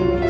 Thank you.